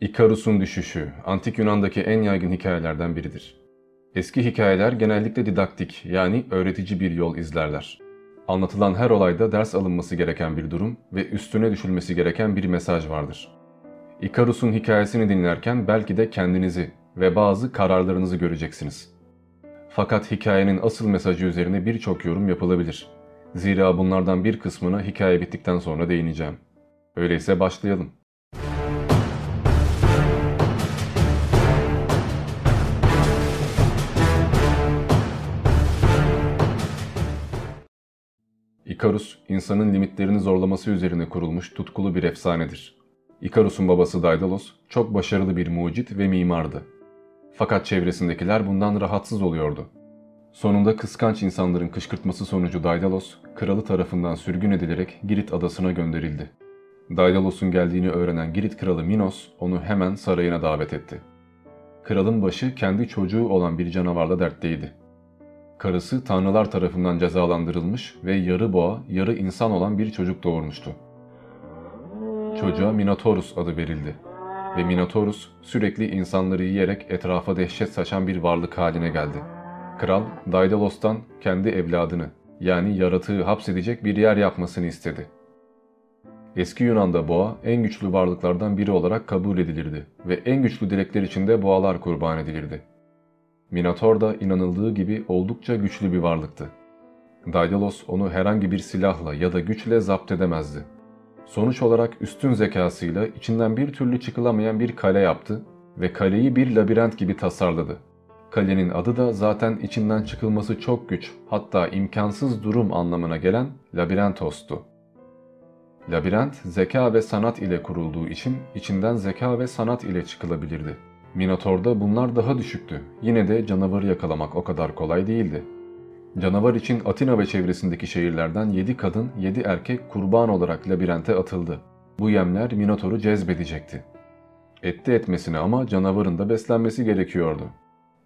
İkarus'un düşüşü, antik Yunan'daki en yaygın hikayelerden biridir. Eski hikayeler genellikle didaktik yani öğretici bir yol izlerler. Anlatılan her olayda ders alınması gereken bir durum ve üstüne düşülmesi gereken bir mesaj vardır. İkarus'un hikayesini dinlerken belki de kendinizi ve bazı kararlarınızı göreceksiniz. Fakat hikayenin asıl mesajı üzerine birçok yorum yapılabilir. Zira bunlardan bir kısmına hikaye bittikten sonra değineceğim. Öyleyse başlayalım. Ikarus, insanın limitlerini zorlaması üzerine kurulmuş tutkulu bir efsanedir. Ikarus'un babası Daidalos çok başarılı bir mucit ve mimardı. Fakat çevresindekiler bundan rahatsız oluyordu. Sonunda kıskanç insanların kışkırtması sonucu Daidalos, kralı tarafından sürgün edilerek Girit adasına gönderildi. Daidalos'un geldiğini öğrenen Girit kralı Minos onu hemen sarayına davet etti. Kralın başı kendi çocuğu olan bir canavarla dertteydi. Karısı tanrılar tarafından cezalandırılmış ve yarı boğa, yarı insan olan bir çocuk doğurmuştu. Çocuğa Minotaurus adı verildi ve Minotaurus sürekli insanları yiyerek etrafa dehşet saçan bir varlık haline geldi. Kral, Daidalos'tan kendi evladını yani yaratığı hapsedecek bir yer yapmasını istedi. Eski Yunan'da boğa en güçlü varlıklardan biri olarak kabul edilirdi ve en güçlü dilekler için de boğalar kurban edilirdi. Minotaur da inanıldığı gibi oldukça güçlü bir varlıktı. Daidalos onu herhangi bir silahla ya da güçle zapt edemezdi. Sonuç olarak üstün zekasıyla içinden bir türlü çıkılamayan bir kale yaptı ve kaleyi bir labirent gibi tasarladı. Kalenin adı da zaten içinden çıkılması çok güç, hatta imkansız durum anlamına gelen Labirentos'tu. Labirent, zeka ve sanat ile kurulduğu için içinden zeka ve sanat ile çıkılabilirdi. Minotaur'da bunlar daha düşüktü. Yine de canavarı yakalamak o kadar kolay değildi. Canavar için Atina ve çevresindeki şehirlerden 7 kadın, 7 erkek kurban olarak labirente atıldı. Bu yemler Minotaur'u cezbedecekti. Etti etmesine ama canavarın da beslenmesi gerekiyordu.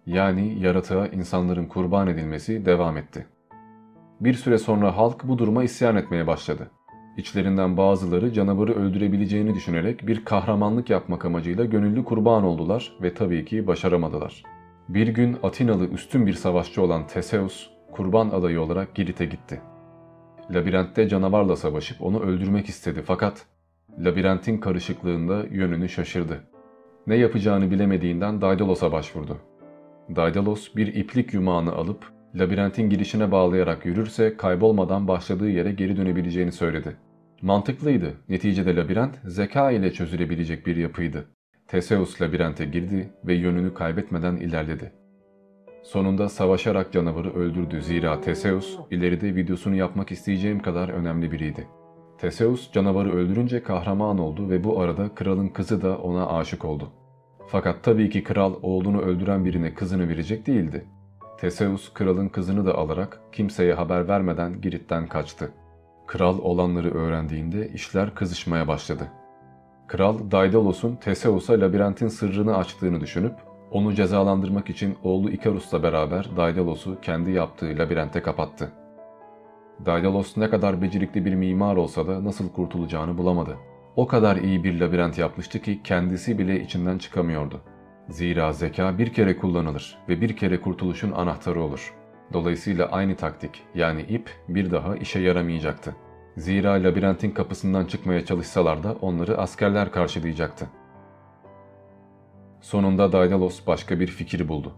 Yani yaratığa insanların kurban edilmesi devam etti. Bir süre sonra halk bu duruma isyan etmeye başladı. İçlerinden bazıları canavarı öldürebileceğini düşünerek bir kahramanlık yapmak amacıyla gönüllü kurban oldular ve tabii ki başaramadılar. Bir gün Atinalı üstün bir savaşçı olan Theseus kurban adayı olarak Girit'e gitti. Labirentte canavarla savaşıp onu öldürmek istedi fakat labirentin karışıklığında yönünü şaşırdı. Ne yapacağını bilemediğinden Daidalos'a başvurdu. Daidalos bir iplik yumağını alıp labirentin girişine bağlayarak yürürse kaybolmadan başladığı yere geri dönebileceğini söyledi. Mantıklıydı. Neticede labirent zeka ile çözülebilecek bir yapıydı. Theseus labirente girdi ve yönünü kaybetmeden ilerledi. Sonunda savaşarak canavarı öldürdü zira Theseus ileride videosunu yapmak isteyeceğim kadar önemli biriydi. Theseus canavarı öldürünce kahraman oldu ve bu arada kralın kızı da ona aşık oldu. Fakat tabii ki kral oğlunu öldüren birine kızını verecek değildi. Theseus kralın kızını da alarak kimseye haber vermeden Girit'ten kaçtı. Kral olanları öğrendiğinde işler kızışmaya başladı. Kral Daidalos'un Theseus'a labirentin sırrını açtığını düşünüp onu cezalandırmak için oğlu Ikarus'la beraber Daidalos'u kendi yaptığı labirente kapattı. Daidalos ne kadar becerikli bir mimar olsa da nasıl kurtulacağını bulamadı. O kadar iyi bir labirent yapmıştı ki kendisi bile içinden çıkamıyordu. Zira zeka bir kere kullanılır ve bir kere kurtuluşun anahtarı olur. Dolayısıyla aynı taktik yani ip bir daha işe yaramayacaktı. Zira labirentin kapısından çıkmaya çalışsalar da onları askerler karşılayacaktı. Sonunda Daidalos başka bir fikir buldu.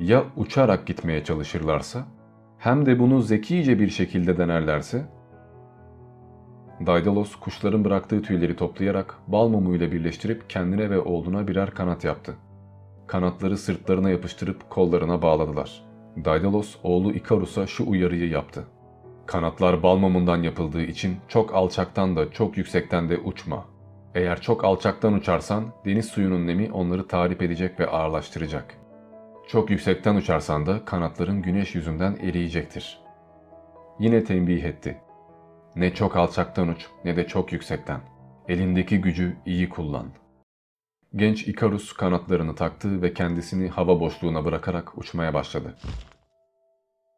Ya uçarak gitmeye çalışırlarsa, hem de bunu zekice bir şekilde denerlerse, Daidalos kuşların bıraktığı tüyleri toplayarak bal mumuyla birleştirip kendine ve oğluna birer kanat yaptı. Kanatları sırtlarına yapıştırıp kollarına bağladılar. Daidalos oğlu Ikarus'a şu uyarıyı yaptı. Kanatlar bal mumundan yapıldığı için çok alçaktan da çok yüksekten de uçma. Eğer çok alçaktan uçarsan deniz suyunun nemi onları tarif edecek ve ağırlaştıracak. Çok yüksekten uçarsan da kanatların güneş yüzünden eriyecektir. Yine tembih etti. Ne çok alçaktan uç ne de çok yüksekten. Elindeki gücü iyi kullan. Genç Ikarus kanatlarını taktı ve kendisini hava boşluğuna bırakarak uçmaya başladı.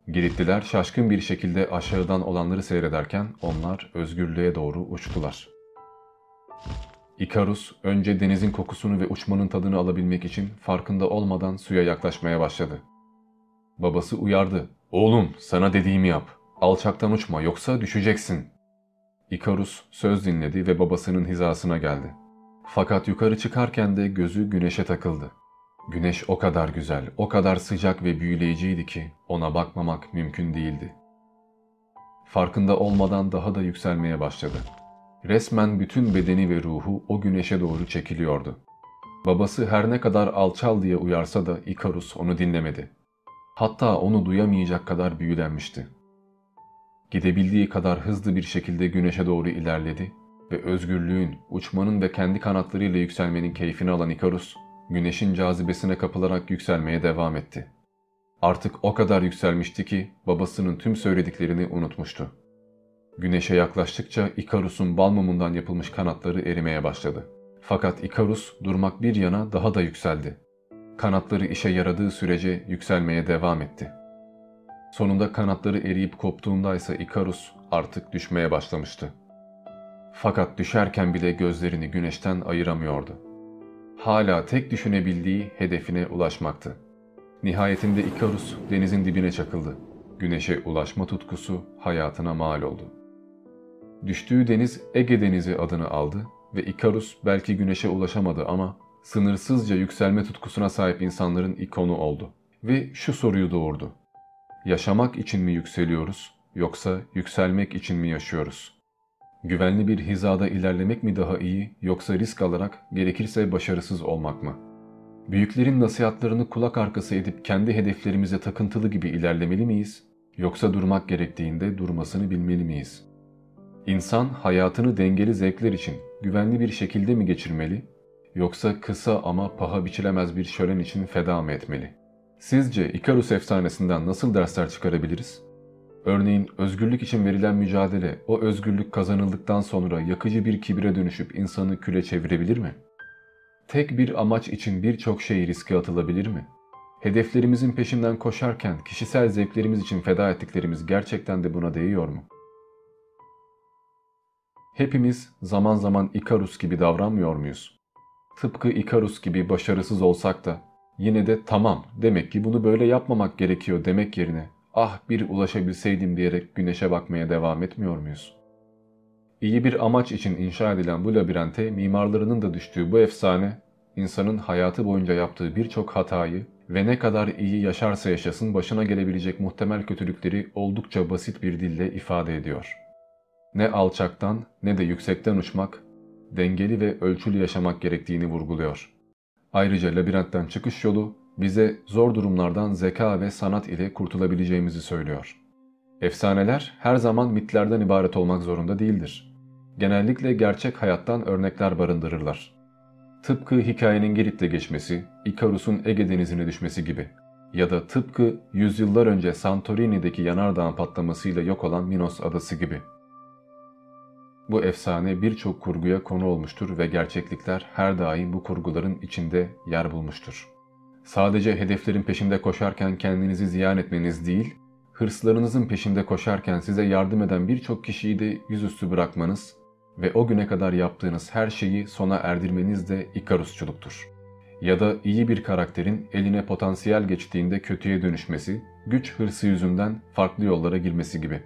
Giritliler şaşkın bir şekilde aşağıdan olanları seyrederken onlar özgürlüğe doğru uçtular. Ikarus önce denizin kokusunu ve uçmanın tadını alabilmek için farkında olmadan suya yaklaşmaya başladı. Babası uyardı. Oğlum sana dediğimi yap. Alçaktan uçma yoksa düşeceksin. Ikarus söz dinledi ve babasının hizasına geldi. Fakat yukarı çıkarken de gözü güneşe takıldı. Güneş o kadar güzel, o kadar sıcak ve büyüleyiciydi ki ona bakmamak mümkün değildi. Farkında olmadan daha da yükselmeye başladı. Resmen bütün bedeni ve ruhu o güneşe doğru çekiliyordu. Babası her ne kadar alçal diye uyarsa da Ikarus onu dinlemedi. Hatta onu duyamayacak kadar büyülenmişti. Gidebildiği kadar hızlı bir şekilde güneşe doğru ilerledi ve özgürlüğün, uçmanın ve kendi kanatlarıyla yükselmenin keyfini alan Ikarus, güneşin cazibesine kapılarak yükselmeye devam etti. Artık o kadar yükselmişti ki babasının tüm söylediklerini unutmuştu. Güneşe yaklaştıkça Ikarus'un bal mumundan yapılmış kanatları erimeye başladı. Fakat Ikarus durmak bir yana daha da yükseldi. Kanatları işe yaradığı sürece yükselmeye devam etti. Sonunda kanatları eriyip koptuğunda ise Ikarus artık düşmeye başlamıştı. Fakat düşerken bile gözlerini güneşten ayıramıyordu. Hala tek düşünebildiği hedefine ulaşmaktı. Nihayetinde Ikarus denizin dibine çakıldı. Güneşe ulaşma tutkusu hayatına mal oldu. Düştüğü deniz Ege Denizi adını aldı ve Ikarus belki güneşe ulaşamadı ama sınırsızca yükselme tutkusuna sahip insanların ikonu oldu. Ve şu soruyu doğurdu. Yaşamak için mi yükseliyoruz yoksa yükselmek için mi yaşıyoruz? Güvenli bir hizada ilerlemek mi daha iyi yoksa risk alarak gerekirse başarısız olmak mı? Büyüklerin nasihatlarını kulak arkası edip kendi hedeflerimize takıntılı gibi ilerlemeli miyiz? Yoksa durmak gerektiğinde durmasını bilmeli miyiz? İnsan hayatını dengeli zevkler için güvenli bir şekilde mi geçirmeli? Yoksa kısa ama paha biçilemez bir şölen için feda mı etmeli? Sizce Ikarus efsanesinden nasıl dersler çıkarabiliriz? Örneğin özgürlük için verilen mücadele o özgürlük kazanıldıktan sonra yakıcı bir kibire dönüşüp insanı küle çevirebilir mi? Tek bir amaç için birçok şey riske atılabilir mi? Hedeflerimizin peşinden koşarken kişisel zevklerimiz için feda ettiklerimiz gerçekten de buna değiyor mu? Hepimiz zaman zaman Ikarus gibi davranmıyor muyuz? Tıpkı Ikarus gibi başarısız olsak da yine de tamam demek ki bunu böyle yapmamak gerekiyor demek yerine ah bir ulaşabilseydim diyerek güneşe bakmaya devam etmiyor muyuz? İyi bir amaç için inşa edilen bu labirente mimarlarının da düştüğü bu efsane, insanın hayatı boyunca yaptığı birçok hatayı ve ne kadar iyi yaşarsa yaşasın başına gelebilecek muhtemel kötülükleri oldukça basit bir dille ifade ediyor. Ne alçaktan ne de yüksekten uçmak, dengeli ve ölçülü yaşamak gerektiğini vurguluyor. Ayrıca labirentten çıkış yolu bize zor durumlardan zeka ve sanat ile kurtulabileceğimizi söylüyor. Efsaneler her zaman mitlerden ibaret olmak zorunda değildir. Genellikle gerçek hayattan örnekler barındırırlar. Tıpkı hikayenin Girit'te geçmesi, Ikarus'un Ege denizine düşmesi gibi ya da tıpkı yüzyıllar önce Santorini'deki yanardağın patlamasıyla yok olan Minos adası gibi. Bu efsane birçok kurguya konu olmuştur ve gerçeklikler her daim bu kurguların içinde yer bulmuştur. Sadece hedeflerin peşinde koşarken kendinizi ziyan etmeniz değil, hırslarınızın peşinde koşarken size yardım eden birçok kişiyi de yüzüstü bırakmanız ve o güne kadar yaptığınız her şeyi sona erdirmeniz de ikarusçuluktur. Ya da iyi bir karakterin eline potansiyel geçtiğinde kötüye dönüşmesi, güç hırsı yüzünden farklı yollara girmesi gibi.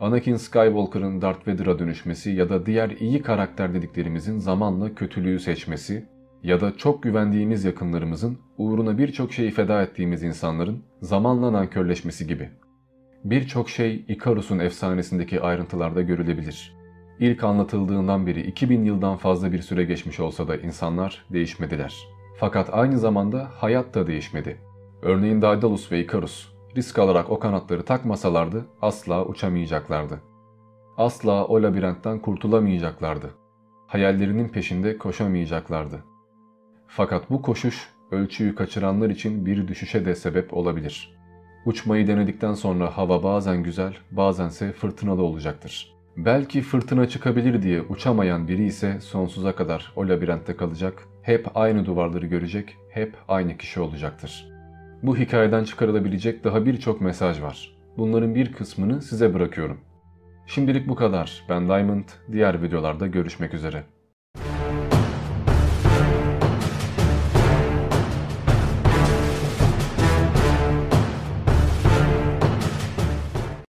Anakin Skywalker'ın Darth Vader'a dönüşmesi ya da diğer iyi karakter dediklerimizin zamanla kötülüğü seçmesi ya da çok güvendiğimiz yakınlarımızın uğruna birçok şeyi feda ettiğimiz insanların zamanla nankörleşmesi gibi. Birçok şey Ikarus'un efsanesindeki ayrıntılarda görülebilir. İlk anlatıldığından beri 2000 yıldan fazla bir süre geçmiş olsa da insanlar değişmediler. Fakat aynı zamanda hayat da değişmedi. Örneğin Daedalus ve Ikarus risk alarak o kanatları takmasalardı asla uçamayacaklardı. Asla o labirentten kurtulamayacaklardı. Hayallerinin peşinde koşamayacaklardı. Fakat bu koşuş ölçüyü kaçıranlar için bir düşüşe de sebep olabilir. Uçmayı denedikten sonra hava bazen güzel, bazense fırtınalı olacaktır. Belki fırtına çıkabilir diye uçamayan biri ise sonsuza kadar o labirentte kalacak, hep aynı duvarları görecek, hep aynı kişi olacaktır. Bu hikayeden çıkarılabilecek daha birçok mesaj var. Bunların bir kısmını size bırakıyorum. Şimdilik bu kadar. Ben Diamond. Diğer videolarda görüşmek üzere.